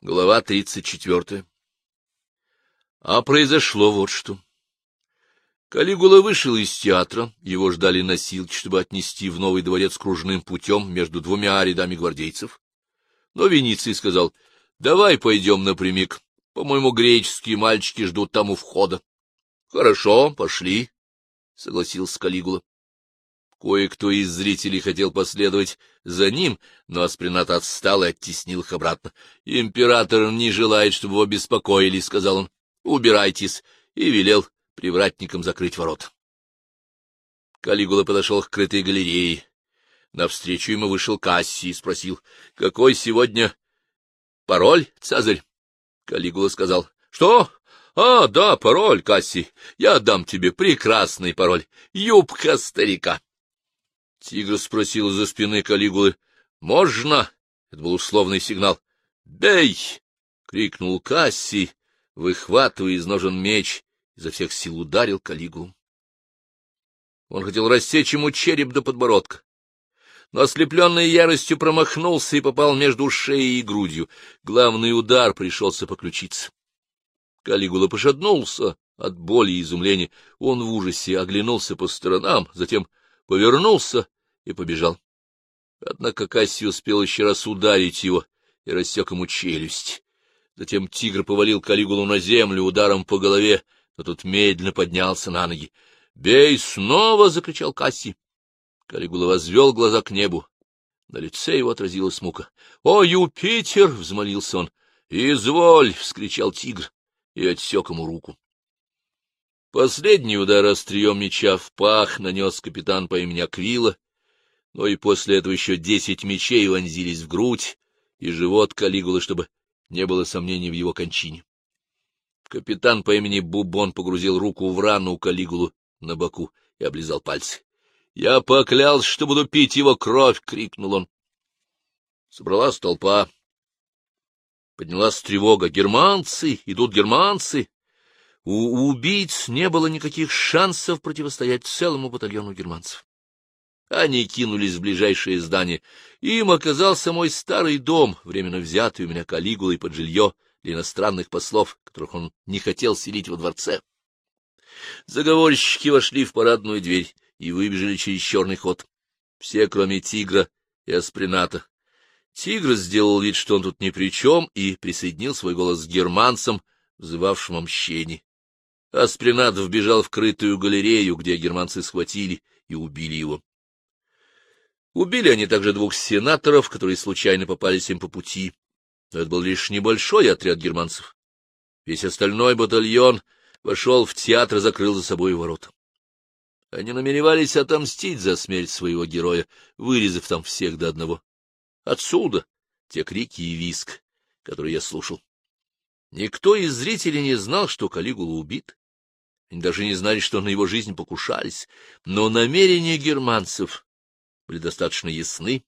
Глава тридцать четвертая. А произошло вот что. Калигула вышел из театра, его ждали носилки, чтобы отнести в новый дворец кружным путем между двумя рядами гвардейцев. Но Вениций сказал, — Давай пойдем напрямик, по-моему, греческие мальчики ждут там у входа. — Хорошо, пошли, — согласился Калигула. Кое-кто из зрителей хотел последовать за ним, но Аспринат отстал и оттеснил их обратно. — Император не желает, чтобы его беспокоили, — сказал он. — Убирайтесь, и велел привратникам закрыть ворот. Калигула подошел к крытой галерее. Навстречу ему вышел Кассий и спросил, — Какой сегодня пароль, Цезарь? Калигула сказал, — Что? А, да, пароль, Кассий. Я дам тебе прекрасный пароль. Юбка старика. Тигр спросил из-за спины Калигулы. — Можно? — это был условный сигнал. — Бей! — крикнул Кассий, выхватывая из ножен меч, изо всех сил ударил Калигулу. Он хотел рассечь ему череп до подбородка, но ослепленный яростью промахнулся и попал между шеей и грудью. Главный удар пришелся по ключице. Калигула пошатнулся от боли и изумления. Он в ужасе оглянулся по сторонам, затем повернулся и побежал. Однако Касси успел еще раз ударить его и рассек ему челюсть. Затем тигр повалил Калигулу на землю ударом по голове, но тот медленно поднялся на ноги. «Бей снова!» — закричал Касси. Калигула возвел глаза к небу. На лице его отразилась мука. «О, Юпитер!» — взмолился он. «Изволь!» — вскричал тигр и отсек ему руку. Последний удар острием меча в пах нанес капитан по имени Аквила, но и после этого еще десять мечей вонзились в грудь и живот Калигулы, чтобы не было сомнений в его кончине. Капитан по имени Бубон погрузил руку в рану Калигулу на боку и облизал пальцы. — Я поклялся, что буду пить его кровь! — крикнул он. Собралась толпа. Поднялась тревога. «Германцы! Идут германцы!» У убийц не было никаких шансов противостоять целому батальону германцев. Они кинулись в ближайшее здание. Им оказался мой старый дом, временно взятый у меня Калигулой под жилье для иностранных послов, которых он не хотел селить во дворце. Заговорщики вошли в парадную дверь и выбежали через черный ход. Все, кроме тигра и асприната. Тигр сделал вид, что он тут ни при чем, и присоединил свой голос к германцам, взывавшим о мщении. Аспринат вбежал в крытую галерею, где германцы схватили и убили его. Убили они также двух сенаторов, которые случайно попались им по пути. Но это был лишь небольшой отряд германцев. Весь остальной батальон вошел в театр и закрыл за собой ворота. Они намеревались отомстить за смерть своего героя, вырезав там всех до одного. Отсюда те крики и виск, которые я слушал. Никто из зрителей не знал, что Калигула убит. Они даже не знали, что на его жизнь покушались, но намерения германцев были достаточно ясны,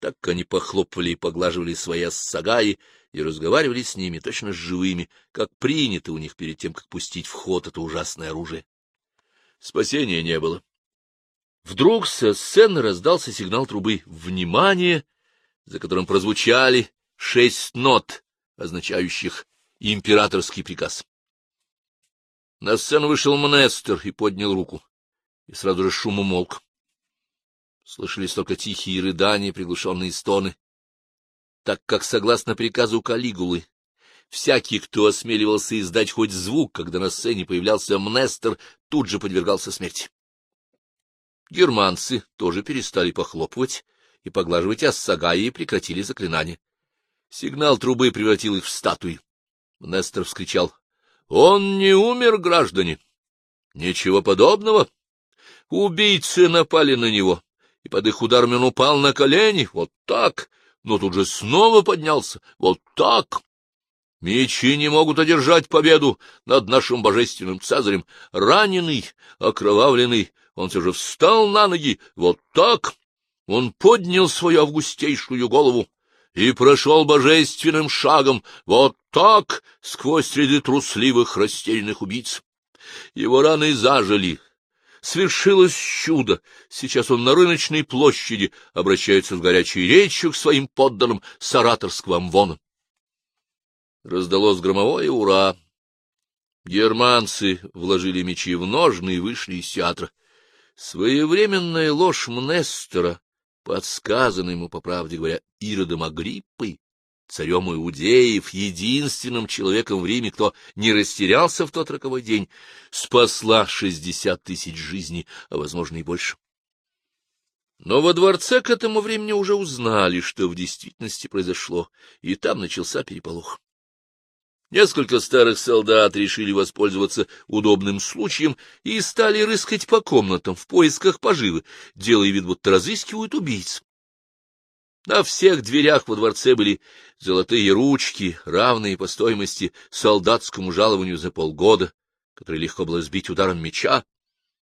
так как они похлопывали и поглаживали свои ассагаи и разговаривали с ними точно с живыми, как принято у них перед тем, как пустить в ход это ужасное оружие. Спасения не было. Вдруг со сцены раздался сигнал трубы «Внимание!», за которым прозвучали шесть нот, означающих императорский приказ. На сцену вышел Мнестер и поднял руку, и сразу же шум умолк. Слышались только тихие рыдания, приглушенные стоны, так как, согласно приказу Калигулы, всякий, кто осмеливался издать хоть звук, когда на сцене появлялся Мнестер, тут же подвергался смерти. Германцы тоже перестали похлопывать и поглаживать ассагаи и прекратили заклинание. Сигнал трубы превратил их в статуи. Нестор вскричал. — Он не умер, граждане! Ничего подобного! Убийцы напали на него, и под их ударами он упал на колени, вот так, но тут же снова поднялся, вот так. Мечи не могут одержать победу над нашим божественным Цезарем. Раненый, окровавленный, он все же встал на ноги, вот так. Он поднял свою августейшую голову, и прошел божественным шагом, вот так, сквозь ряды трусливых растерянных убийц. Его раны зажили. Свершилось чудо. Сейчас он на рыночной площади обращается с горячей речью к своим подданным сараторского амвона. раздалось громовое «Ура!». Германцы вложили мечи в ножны и вышли из театра. Своевременная ложь Мнестера, подсказанная ему, по правде говоря, Иродом Агриппой, царем Иудеев, единственным человеком в Риме, кто не растерялся в тот роковой день, спасла шестьдесят тысяч жизней, а, возможно, и больше. Но во дворце к этому времени уже узнали, что в действительности произошло, и там начался переполох. Несколько старых солдат решили воспользоваться удобным случаем и стали рыскать по комнатам в поисках поживы, делая вид, будто разыскивают убийц. На всех дверях во дворце были золотые ручки, равные по стоимости солдатскому жалованию за полгода, которые легко было сбить ударом меча.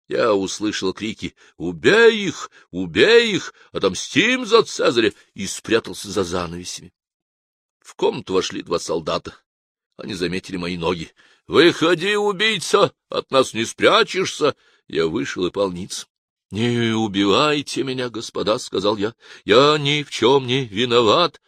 Я услышал крики «Убей их! Убей их! Отомстим за Цезаря!» и спрятался за занавесями. В комнату вошли два солдата. Они заметили мои ноги. «Выходи, убийца! От нас не спрячешься!» Я вышел и пал ниц. — Не убивайте меня, господа, — сказал я. — Я ни в чем не виноват.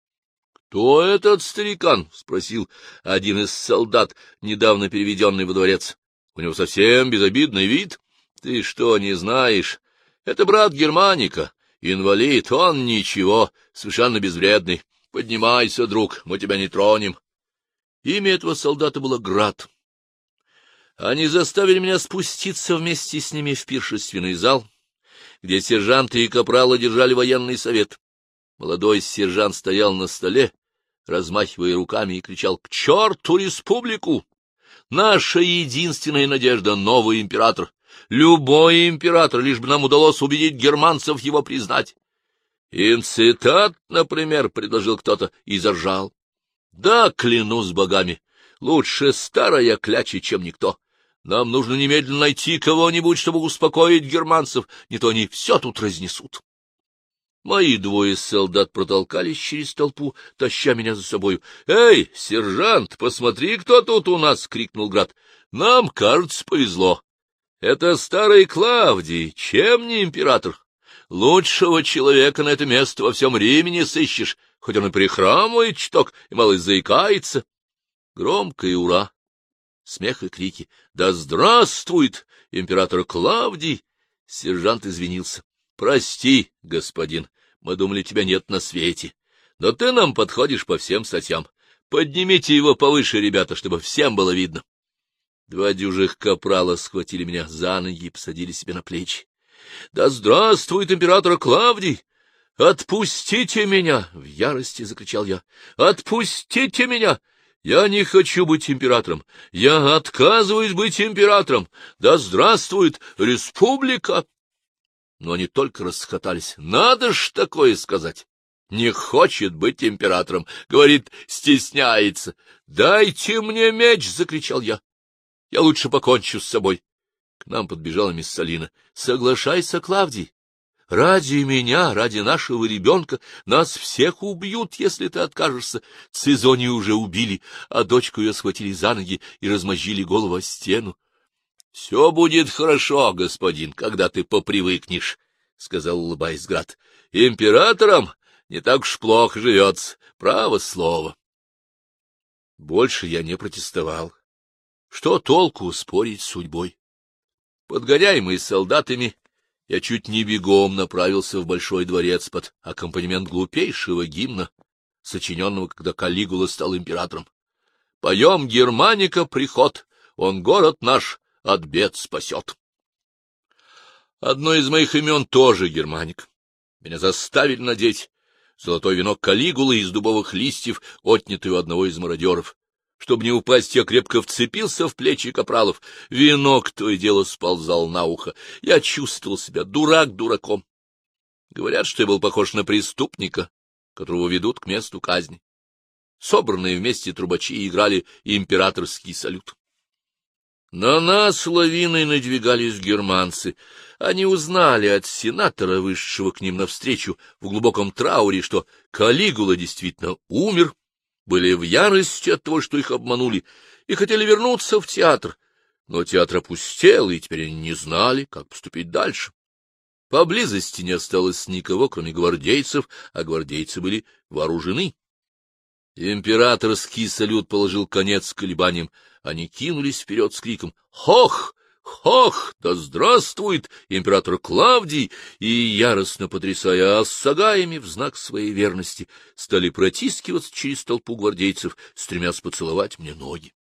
— Кто этот старикан? — спросил один из солдат, недавно переведенный во дворец. — У него совсем безобидный вид. — Ты что, не знаешь? Это брат Германика, инвалид, он ничего, совершенно безвредный. Поднимайся, друг, мы тебя не тронем. Имя этого солдата было Град. Они заставили меня спуститься вместе с ними в пиршественный зал, где сержанты и капралы держали военный совет. Молодой сержант стоял на столе, размахивая руками, и кричал «К черту республику! Наша единственная надежда — новый император! Любой император, лишь бы нам удалось убедить германцев его признать!» «Инцитат, например», — предложил кто-то и заржал. «Да, клянусь богами, лучше старая кляча, чем никто. Нам нужно немедленно найти кого-нибудь, чтобы успокоить германцев, не то они все тут разнесут. Мои двое солдат протолкались через толпу, таща меня за собою. — Эй, сержант, посмотри, кто тут у нас! — крикнул Град. — Нам, кажется, повезло. Это старый Клавдий, чем не император? Лучшего человека на это место во всем Риме не сыщешь, хоть он и прихрамывает чуток и мало заикается. Громкое ура смех и крики. «Да здравствует император Клавдий!» Сержант извинился. «Прости, господин, мы думали, тебя нет на свете. Но ты нам подходишь по всем статьям. Поднимите его повыше, ребята, чтобы всем было видно». Два дюжих капрала схватили меня за ноги и посадили себе на плечи. «Да здравствует император Клавдий! Отпустите меня!» — в ярости закричал я. «Отпустите меня! Я не хочу быть императором. Я отказываюсь быть императором. Да здравствует республика! Но они только расхотались. Надо ж такое сказать. Не хочет быть императором. Говорит, стесняется. «Дайте мне меч!» — закричал я. «Я лучше покончу с собой». К нам подбежала мисс Салина. «Соглашайся, Клавдий. Ради меня, ради нашего ребенка нас всех убьют, если ты откажешься. Цезонию уже убили, а дочку ее схватили за ноги и размозжили голову о стену. — Все будет хорошо, господин, когда ты попривыкнешь, — сказал, улыбаясь Град. — Императором не так уж плохо живется, право слово. Больше я не протестовал. Что толку спорить с судьбой? Подгоняемый солдатами, я чуть не бегом направился в Большой дворец под аккомпанемент глупейшего гимна, сочиненного, когда Калигула стал императором. «Поем Германика приход, он город наш от бед спасет». Одно из моих имен тоже Германик. Меня заставили надеть золотой венок Калигулы из дубовых листьев, отнятый у одного из мародеров. Чтобы не упасть, я крепко вцепился в плечи капралов. Венок то и дело сползал на ухо. Я чувствовал себя дурак дураком. Говорят, что я был похож на преступника, которого ведут к месту казни. Собранные вместе трубачи играли императорский салют. На нас лавиной надвигались германцы. Они узнали от сенатора, вышедшего к ним навстречу в глубоком трауре, что Калигула действительно умер, были в ярости от того, что их обманули, и хотели вернуться в театр. Но театр опустел, и теперь они не знали, как поступить дальше. Поблизости не осталось никого, кроме гвардейцев, а гвардейцы были вооружены. Императорский салют положил конец колебаниям. Они кинулись вперед с криком «Хох! Хох! Да здравствует император Клавдий!» И, яростно потрясая осагаями в знак своей верности, стали протискиваться через толпу гвардейцев, стремясь поцеловать мне ноги.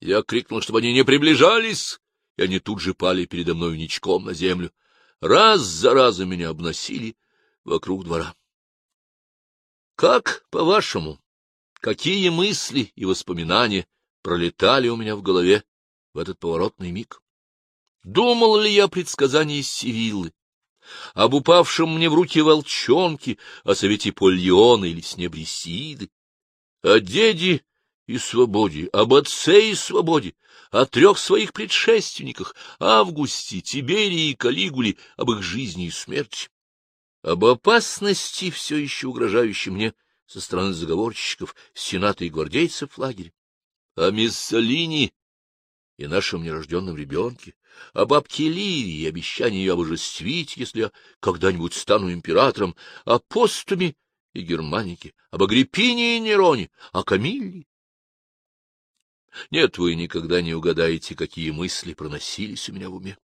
Я крикнул, чтобы они не приближались, и они тут же пали передо мной ничком на землю. Раз за разом меня обносили вокруг двора. Как, по-вашему, какие мысли и воспоминания пролетали у меня в голове в этот поворотный миг? Думал ли я о предсказании Сивиллы, об упавшем мне в руки волчонке, о совете Польона или сне Брисиды, о деде и свободе, об отце и свободе, о трех своих предшественниках, Августе, Тиберии и Калигуле, об их жизни и смерти, об опасности, все еще угрожающей мне со стороны заговорщиков, сената и гвардейцев в лагере, о Миссалини и нашем нерожденном ребенке, о бабке Ливии обещании ее обожествить, если я когда-нибудь стану императором, о постуме и Германике, об Агриппине и Нероне, о Камилле. Нет, вы никогда не угадаете, какие мысли проносились у меня в уме.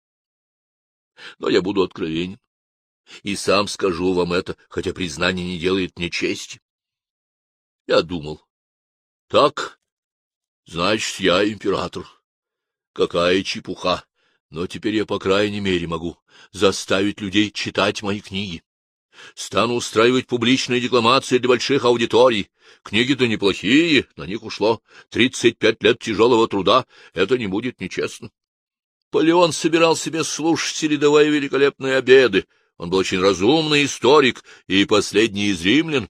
Но я буду откровенен, и сам скажу вам это, хотя признание не делает мне чести. Я думал, так, значит, я император. Какая чепуха! Но теперь я, по крайней мере, могу заставить людей читать мои книги. Стану устраивать публичные декламации для больших аудиторий. Книги-то неплохие, на них ушло тридцать пять лет тяжелого труда. Это не будет нечестно. Полеон собирал себе слушателей, давая великолепные обеды. Он был очень разумный историк и последний из римлян.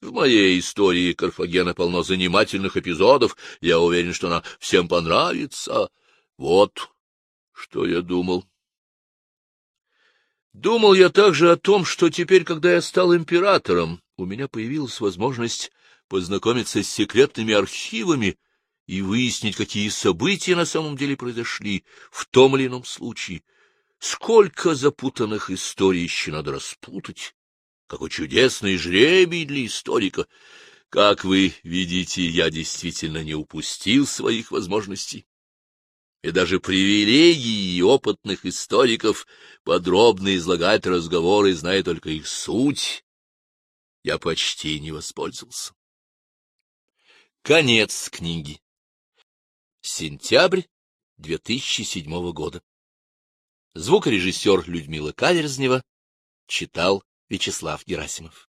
В моей истории Карфагена полно занимательных эпизодов. Я уверен, что она всем понравится. Вот что я думал. Думал я также о том, что теперь, когда я стал императором, у меня появилась возможность познакомиться с секретными архивами и выяснить, какие события на самом деле произошли в том или ином случае. Сколько запутанных историй еще надо распутать. Какой чудесный жребий для историка! Как вы видите, я действительно не упустил своих возможностей и даже привилегии опытных историков подробно излагать разговоры, зная только их суть, я почти не воспользовался. Конец книги. Сентябрь 2007 года. Звукорежиссер Людмила Каверзнева читал Вячеслав Герасимов.